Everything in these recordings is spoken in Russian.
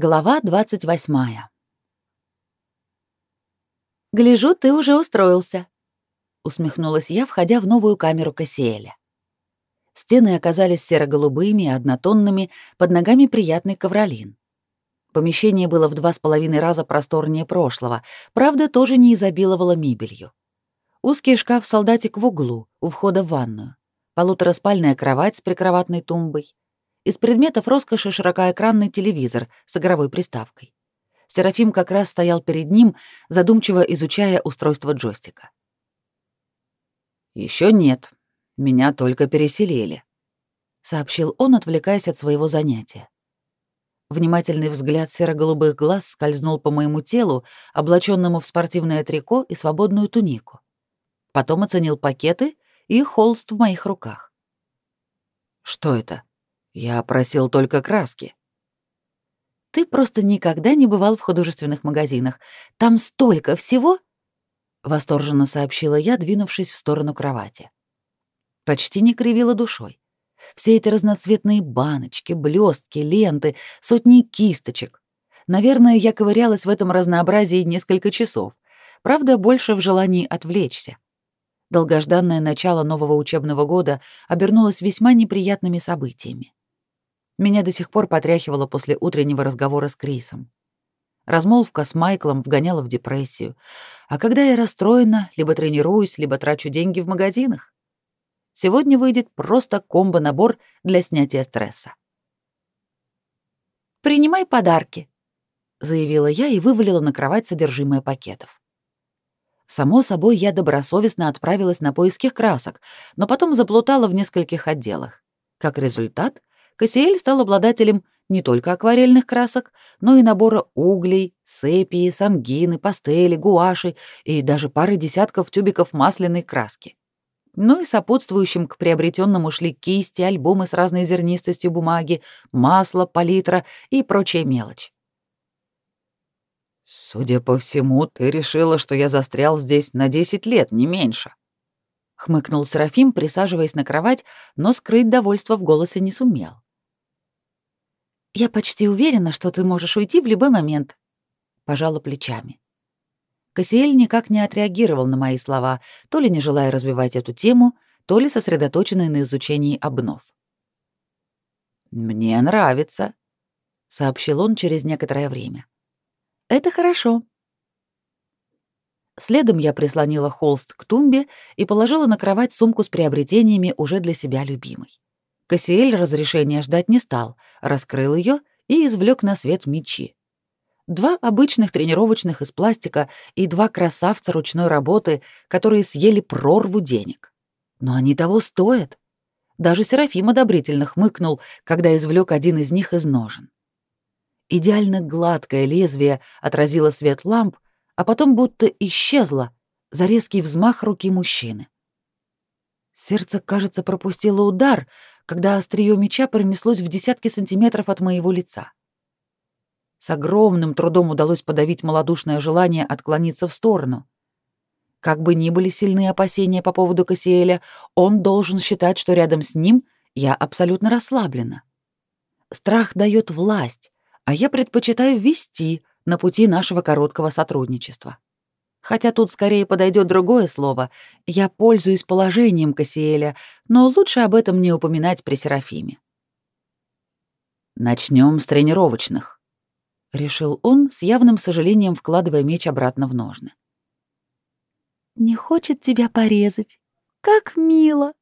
Глава 28. «Гляжу, ты уже устроился», — усмехнулась я, входя в новую камеру Кассиэля. Стены оказались серо-голубыми однотонными, под ногами приятный ковролин. Помещение было в два с половиной раза просторнее прошлого, правда, тоже не изобиловало мебелью. Узкий шкаф-солдатик в углу, у входа в ванную, полутораспальная кровать с прикроватной тумбой — из предметов роскоши широкоэкранный телевизор с игровой приставкой. Серафим как раз стоял перед ним, задумчиво изучая устройство джойстика. Еще нет. Меня только переселили», — сообщил он, отвлекаясь от своего занятия. Внимательный взгляд серо-голубых глаз скользнул по моему телу, облаченному в спортивное трико и свободную тунику. Потом оценил пакеты и холст в моих руках. «Что это?» Я просил только краски. Ты просто никогда не бывал в художественных магазинах. Там столько всего, восторженно сообщила я, двинувшись в сторону кровати. Почти не кривила душой. Все эти разноцветные баночки, блестки, ленты, сотни кисточек. Наверное, я ковырялась в этом разнообразии несколько часов. Правда, больше в желании отвлечься. Долгожданное начало нового учебного года обернулось весьма неприятными событиями. Меня до сих пор потряхивало после утреннего разговора с Крисом. Размолвка с Майклом вгоняла в депрессию. А когда я расстроена, либо тренируюсь, либо трачу деньги в магазинах. Сегодня выйдет просто комбо-набор для снятия стресса. «Принимай подарки», — заявила я и вывалила на кровать содержимое пакетов. Само собой, я добросовестно отправилась на поиски красок, но потом заплутала в нескольких отделах. Как результат, Кассиэль стал обладателем не только акварельных красок, но и набора углей, сепии, сангины, пастели, гуаши и даже пары десятков тюбиков масляной краски. Ну и сопутствующим к приобретенному шли кисти, альбомы с разной зернистостью бумаги, масло, палитра и прочая мелочь. «Судя по всему, ты решила, что я застрял здесь на 10 лет, не меньше», — хмыкнул Серафим, присаживаясь на кровать, но скрыть довольство в голосе не сумел. «Я почти уверена, что ты можешь уйти в любой момент», — пожала плечами. Кассиэль никак не отреагировал на мои слова, то ли не желая развивать эту тему, то ли сосредоточенный на изучении обнов. «Мне нравится», — сообщил он через некоторое время. «Это хорошо». Следом я прислонила холст к тумбе и положила на кровать сумку с приобретениями уже для себя любимой. Кассиэль разрешения ждать не стал, раскрыл ее и извлек на свет мечи. Два обычных тренировочных из пластика и два красавца ручной работы, которые съели прорву денег. Но они того стоят. Даже Серафим одобрительно хмыкнул, когда извлек один из них из ножен. Идеально гладкое лезвие отразило свет ламп, а потом будто исчезло за резкий взмах руки мужчины. Сердце, кажется, пропустило удар, когда острие меча пронеслось в десятки сантиметров от моего лица. С огромным трудом удалось подавить малодушное желание отклониться в сторону. Как бы ни были сильны опасения по поводу Кассиэля, он должен считать, что рядом с ним я абсолютно расслаблена. Страх дает власть, а я предпочитаю вести на пути нашего короткого сотрудничества. Хотя тут скорее подойдет другое слово. Я пользуюсь положением Кассиэля, но лучше об этом не упоминать при Серафиме. Начнем с тренировочных, решил он, с явным сожалением вкладывая меч обратно в ножны. Не хочет тебя порезать. Как мило,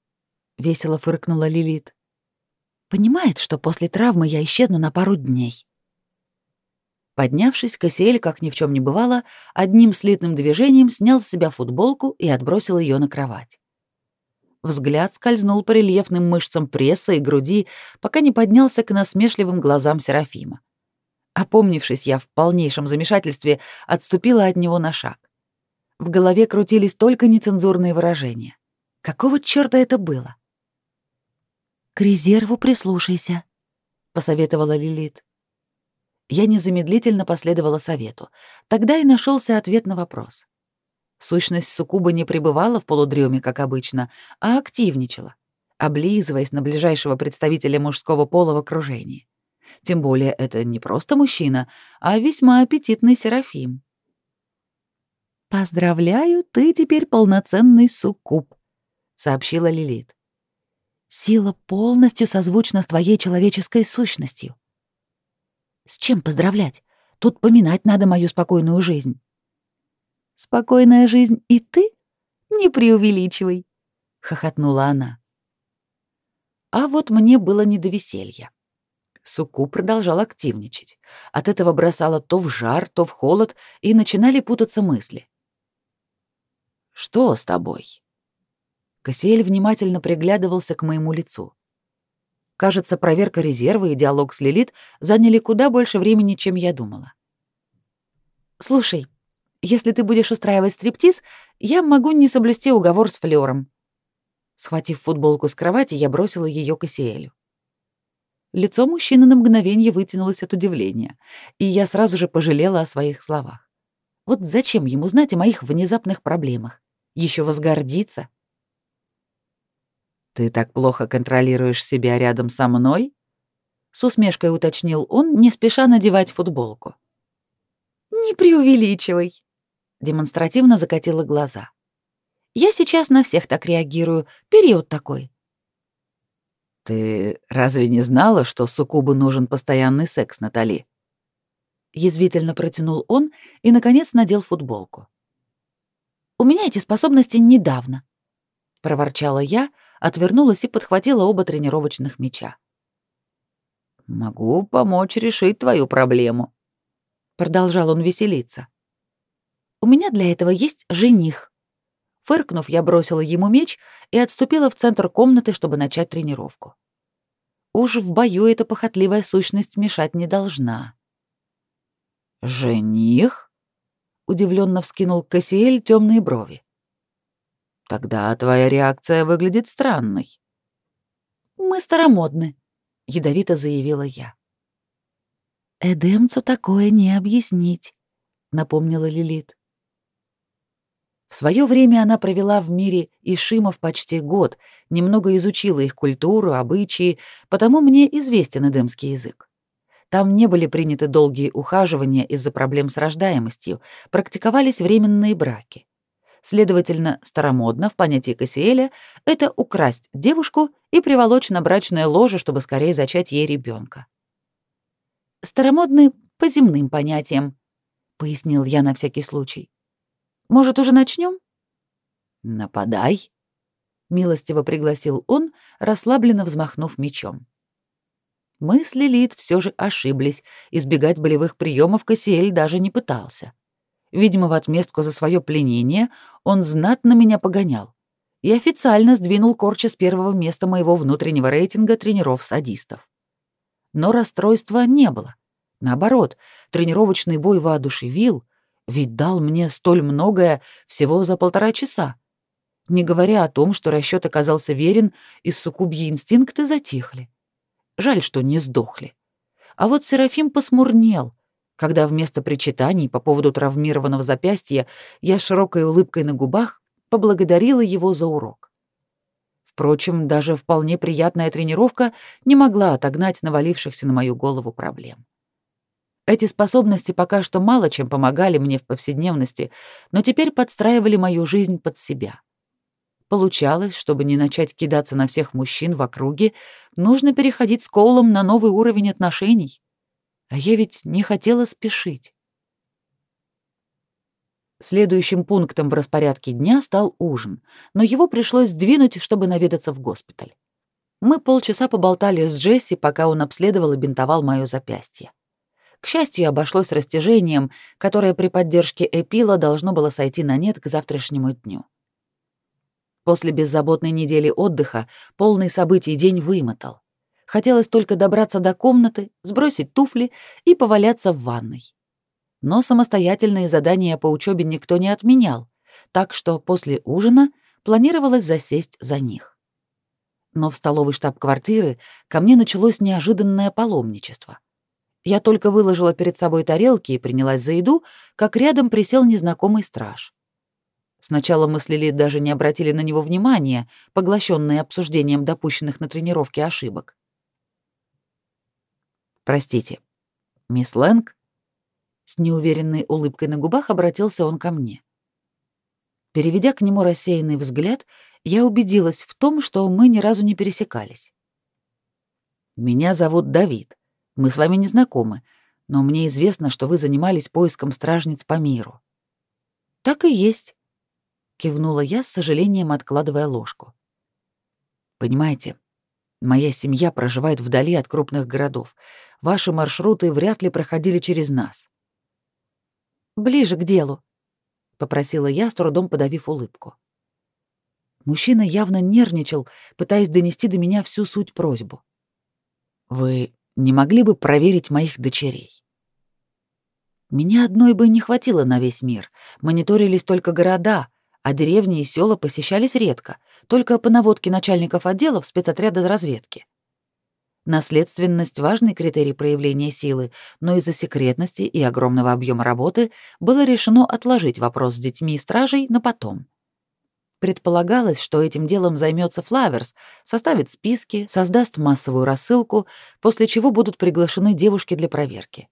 весело фыркнула Лилит. Понимает, что после травмы я исчезну на пару дней. Поднявшись, Кассиэль, как ни в чем не бывало, одним слитным движением снял с себя футболку и отбросил ее на кровать. Взгляд скользнул по рельефным мышцам пресса и груди, пока не поднялся к насмешливым глазам Серафима. Опомнившись, я в полнейшем замешательстве отступила от него на шаг. В голове крутились только нецензурные выражения. Какого чёрта это было? «К резерву прислушайся», — посоветовала Лилит. Я незамедлительно последовала совету. Тогда и нашелся ответ на вопрос. Сущность суккуба не пребывала в полудреме, как обычно, а активничала, облизываясь на ближайшего представителя мужского пола в окружении. Тем более это не просто мужчина, а весьма аппетитный Серафим. «Поздравляю, ты теперь полноценный суккуб», — сообщила Лилит. «Сила полностью созвучна с твоей человеческой сущностью». «С чем поздравлять? Тут поминать надо мою спокойную жизнь». «Спокойная жизнь и ты? Не преувеличивай», — хохотнула она. А вот мне было не до веселья. Суку продолжал активничать. От этого бросало то в жар, то в холод, и начинали путаться мысли. «Что с тобой?» Кассиэль внимательно приглядывался к моему лицу. Кажется, проверка резерва и диалог с Лилит заняли куда больше времени, чем я думала. «Слушай, если ты будешь устраивать стриптиз, я могу не соблюсти уговор с Флёром», Схватив футболку с кровати, я бросила ее Кассиэлю. Лицо мужчины на мгновение вытянулось от удивления, и я сразу же пожалела о своих словах. Вот зачем ему знать о моих внезапных проблемах? Еще возгордиться? «Ты так плохо контролируешь себя рядом со мной?» С усмешкой уточнил он, не спеша надевать футболку. «Не преувеличивай», — демонстративно закатила глаза. Я сейчас на всех так реагирую. Период такой. Ты разве не знала, что суккубу нужен постоянный секс, Натали? Язвительно протянул он и, наконец, надел футболку. «У меня эти способности недавно», — проворчала я, отвернулась и подхватила оба тренировочных мяча. «Могу помочь решить твою проблему», — продолжал он веселиться. «У меня для этого есть жених», Фыркнув, я бросила ему меч и отступила в центр комнаты, чтобы начать тренировку. Уж в бою эта похотливая сущность мешать не должна. «Жених?» — удивленно вскинул Кассиэль темные брови. «Тогда твоя реакция выглядит странной». «Мы старомодны», — ядовито заявила я. «Эдемцу такое не объяснить», — напомнила Лилит. В свое время она провела в мире Ишимов почти год, немного изучила их культуру, обычаи, потому мне известен эдемский язык. Там не были приняты долгие ухаживания из-за проблем с рождаемостью, практиковались временные браки. Следовательно, старомодно в понятии Кассиэля это украсть девушку и приволочь на брачное ложе, чтобы скорее зачать ей ребенка. Старомодны по земным понятиям, пояснил я на всякий случай. Может, уже начнем? Нападай, милостиво пригласил он, расслабленно взмахнув мечом. Мы с Лилит все же ошиблись, избегать болевых приемов Кассиэль даже не пытался. Видимо, в отместку за свое пленение он знатно меня погонял и официально сдвинул Корча с первого места моего внутреннего рейтинга тренеров-садистов. Но расстройства не было. Наоборот, тренировочный бой воодушевил, ведь дал мне столь многое всего за полтора часа. Не говоря о том, что расчет оказался верен, и суккубьи инстинкты затихли. Жаль, что не сдохли. А вот Серафим посмурнел, когда вместо причитаний по поводу травмированного запястья я с широкой улыбкой на губах поблагодарила его за урок. Впрочем, даже вполне приятная тренировка не могла отогнать навалившихся на мою голову проблем. Эти способности пока что мало чем помогали мне в повседневности, но теперь подстраивали мою жизнь под себя. Получалось, чтобы не начать кидаться на всех мужчин в округе, нужно переходить с Коулом на новый уровень отношений. А я ведь не хотела спешить. Следующим пунктом в распорядке дня стал ужин, но его пришлось сдвинуть, чтобы наведаться в госпиталь. Мы полчаса поболтали с Джесси, пока он обследовал и бинтовал моё запястье. К счастью, обошлось растяжением, которое при поддержке Эпила должно было сойти на нет к завтрашнему дню. После беззаботной недели отдыха полный событий день вымотал. Хотелось только добраться до комнаты, сбросить туфли и поваляться в ванной. Но самостоятельные задания по учебе никто не отменял, так что после ужина планировалось засесть за них. Но в столовой штаб-квартиры ко мне началось неожиданное паломничество. Я только выложила перед собой тарелки и принялась за еду, как рядом присел незнакомый страж. Сначала мы с Лили даже не обратили на него внимания, поглощенные обсуждением допущенных на тренировке ошибок. Простите, мисс Лэнг? С неуверенной улыбкой на губах обратился он ко мне. Переведя к нему рассеянный взгляд, я убедилась в том, что мы ни разу не пересекались. «Меня зовут Давид. Мы с вами не знакомы, но мне известно, что вы занимались поиском стражниц по миру». «Так и есть», — кивнула я, с сожалением откладывая ложку. «Понимаете, моя семья проживает вдали от крупных городов. Ваши маршруты вряд ли проходили через нас». «Ближе к делу», — попросила я, с трудом подавив улыбку. Мужчина явно нервничал, пытаясь донести до меня всю суть просьбу. «Вы не могли бы проверить моих дочерей?» Меня одной бы не хватило на весь мир. Мониторились только города, а деревни и села посещались редко, только по наводке начальников отделов спецотряда разведки. Наследственность — важный критерий проявления силы, но из-за секретности и огромного объема работы было решено отложить вопрос с детьми и стражей на потом. Предполагалось, что этим делом займется Флаверс, составит списки, создаст массовую рассылку, после чего будут приглашены девушки для проверки.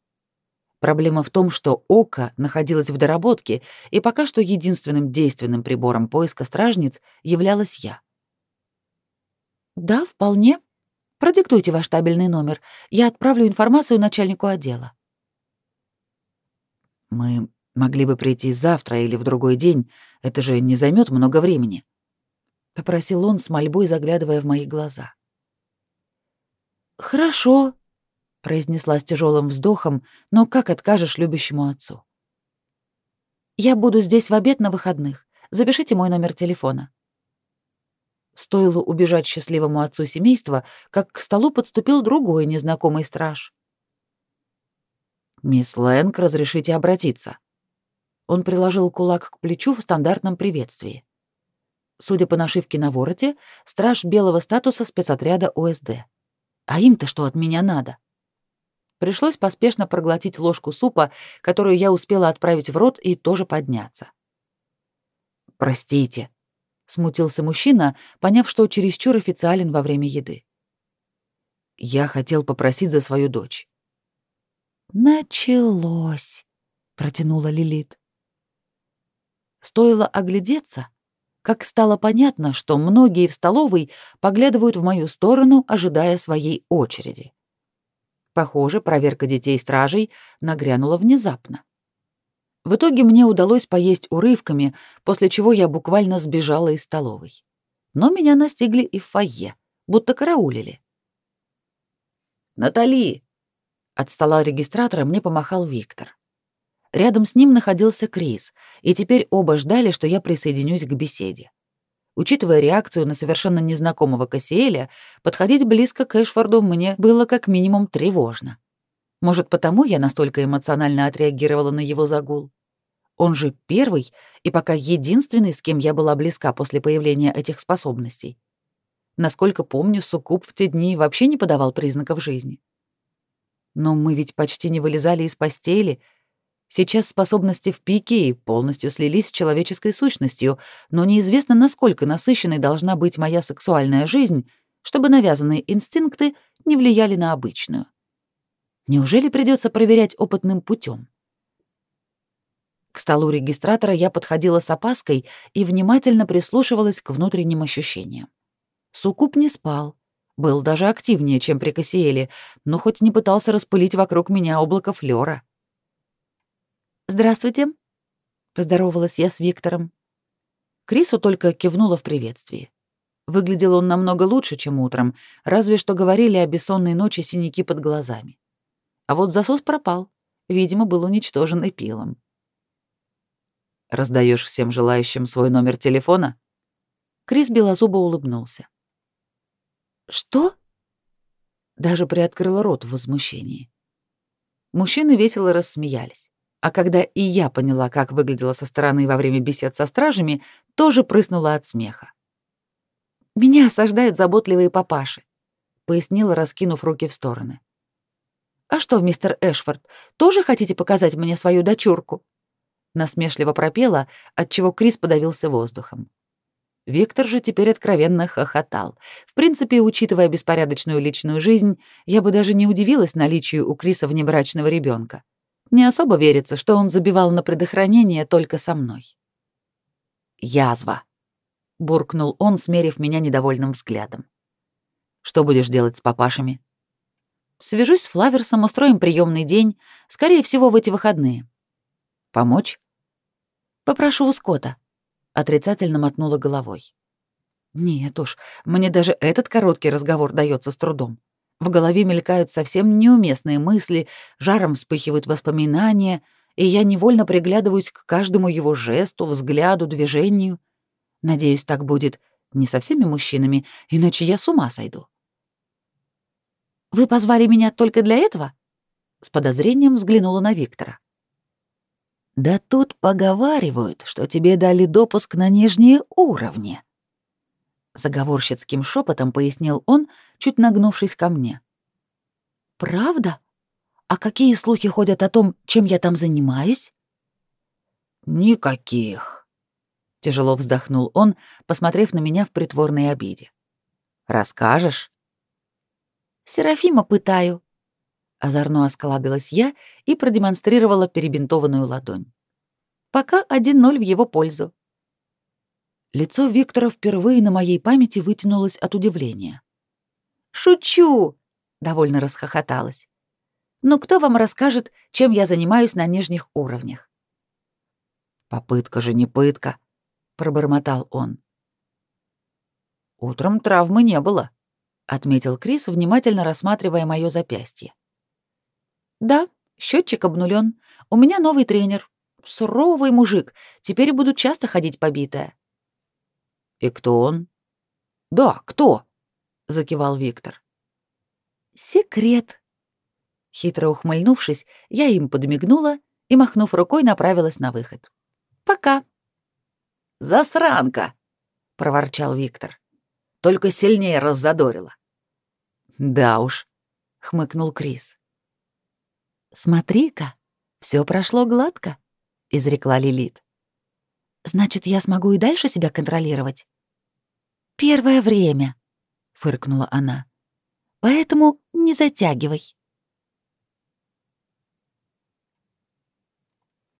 Проблема в том, что Ока находилась в доработке, и пока что единственным действенным прибором поиска стражниц являлась я. «Да, вполне. Продиктуйте ваш табельный номер. Я отправлю информацию начальнику отдела». «Мы могли бы прийти завтра или в другой день. Это же не займет много времени», — попросил он с мольбой, заглядывая в мои глаза. «Хорошо», — произнесла с тяжелым вздохом, но как откажешь любящему отцу? «Я буду здесь в обед на выходных. Запишите мой номер телефона». Стоило убежать счастливому отцу семейства, как к столу подступил другой незнакомый страж. «Мисс Лэнг, разрешите обратиться?» Он приложил кулак к плечу в стандартном приветствии. Судя по нашивке на вороте, страж белого статуса спецотряда ОСД. А им-то что от меня надо? Пришлось поспешно проглотить ложку супа, которую я успела отправить в рот, и тоже подняться. «Простите», — смутился мужчина, поняв, что чересчур официален во время еды. «Я хотел попросить за свою дочь». «Началось», — протянула Лилит. Стоило оглядеться, как стало понятно, что многие в столовой поглядывают в мою сторону, ожидая своей очереди. Похоже, проверка детей-стражей нагрянула внезапно. В итоге мне удалось поесть урывками, после чего я буквально сбежала из столовой. Но меня настигли и в фойе, будто караулили. «Натали!» От стола регистратора мне помахал Виктор. Рядом с ним находился Крис, и теперь оба ждали, что я присоединюсь к беседе. Учитывая реакцию на совершенно незнакомого Кассиэля, подходить близко к Эшфорду мне было как минимум тревожно. Может, потому я настолько эмоционально отреагировала на его загул? Он же первый и пока единственный, с кем я была близка после появления этих способностей. Насколько помню, Суккуб в те дни вообще не подавал признаков жизни. Но мы ведь почти не вылезали из постели — Сейчас способности в пике и полностью слились с человеческой сущностью, но неизвестно, насколько насыщенной должна быть моя сексуальная жизнь, чтобы навязанные инстинкты не влияли на обычную. Неужели придется проверять опытным путем? К столу регистратора я подходила с опаской и внимательно прислушивалась к внутренним ощущениям. Сукуп не спал, был даже активнее, чем при Кассиэле, но хоть не пытался распылить вокруг меня облако флёра. «Здравствуйте», — поздоровалась я с Виктором. Крису только кивнула в приветствии. Выглядел он намного лучше, чем утром, разве что говорили о бессонной ночи синяки под глазами. А вот засос пропал, видимо, был уничтожен эпилом. Раздаешь всем желающим свой номер телефона?» Крис белозубо улыбнулся. «Что?» Даже приоткрыла рот в возмущении. Мужчины весело рассмеялись. А когда и я поняла, как выглядела со стороны во время бесед со стражами, тоже прыснула от смеха. «Меня осаждают заботливые папаши», — пояснила, раскинув руки в стороны. «А что, мистер Эшфорд, тоже хотите показать мне свою дочурку?» Насмешливо пропела, отчего Крис подавился воздухом. Виктор же теперь откровенно хохотал. В принципе, учитывая беспорядочную личную жизнь, я бы даже не удивилась наличию у Криса внебрачного ребенка. Не особо верится, что он забивал на предохранение только со мной. «Язва», — буркнул он, смерив меня недовольным взглядом. «Что будешь делать с папашами?» «Свяжусь с Флаверсом, устроим приемный день, скорее всего, в эти выходные». «Помочь?» «Попрошу у Скотта», отрицательно мотнула головой. Нет уж, мне даже этот короткий разговор дается с трудом. В голове мелькают совсем неуместные мысли, жаром вспыхивают воспоминания, и я невольно приглядываюсь к каждому его жесту, взгляду, движению. Надеюсь, так будет не со всеми мужчинами, иначе я с ума сойду. «Вы позвали меня только для этого?» С подозрением взглянула на Виктора. Да тут поговаривают, что тебе дали допуск на нижние уровни. Заговорщицким шепотом пояснил он, чуть нагнувшись ко мне. Правда? А какие слухи ходят о том, чем я там занимаюсь? Никаких. Тяжело вздохнул он, посмотрев на меня в притворной обиде. Расскажешь? Серафима пытаю, Озорно осклабилась я и продемонстрировала перебинтованную ладонь. Пока 1-0 в его пользу. Лицо Виктора впервые на моей памяти вытянулось от удивления. «Шучу!» — довольно расхохоталась. «Ну кто вам расскажет, чем я занимаюсь на нижних уровнях?» «Попытка же не пытка», — пробормотал он. «Утром травмы не было», — отметил Крис, внимательно рассматривая моё запястье. Да, счетчик обнулен. У меня новый тренер. Суровый мужик. Теперь буду часто ходить побитая. И кто он? Да, кто? закивал Виктор. Секрет. Хитро ухмыльнувшись, я им подмигнула и, махнув рукой, направилась на выход. Пока. Засранка, проворчал Виктор. Только сильнее раззадорила. Да уж, хмыкнул Крис. «Смотри-ка, все прошло гладко», — изрекла Лилит. «Значит, я смогу и дальше себя контролировать?» «Первое время», — фыркнула она. «Поэтому не затягивай».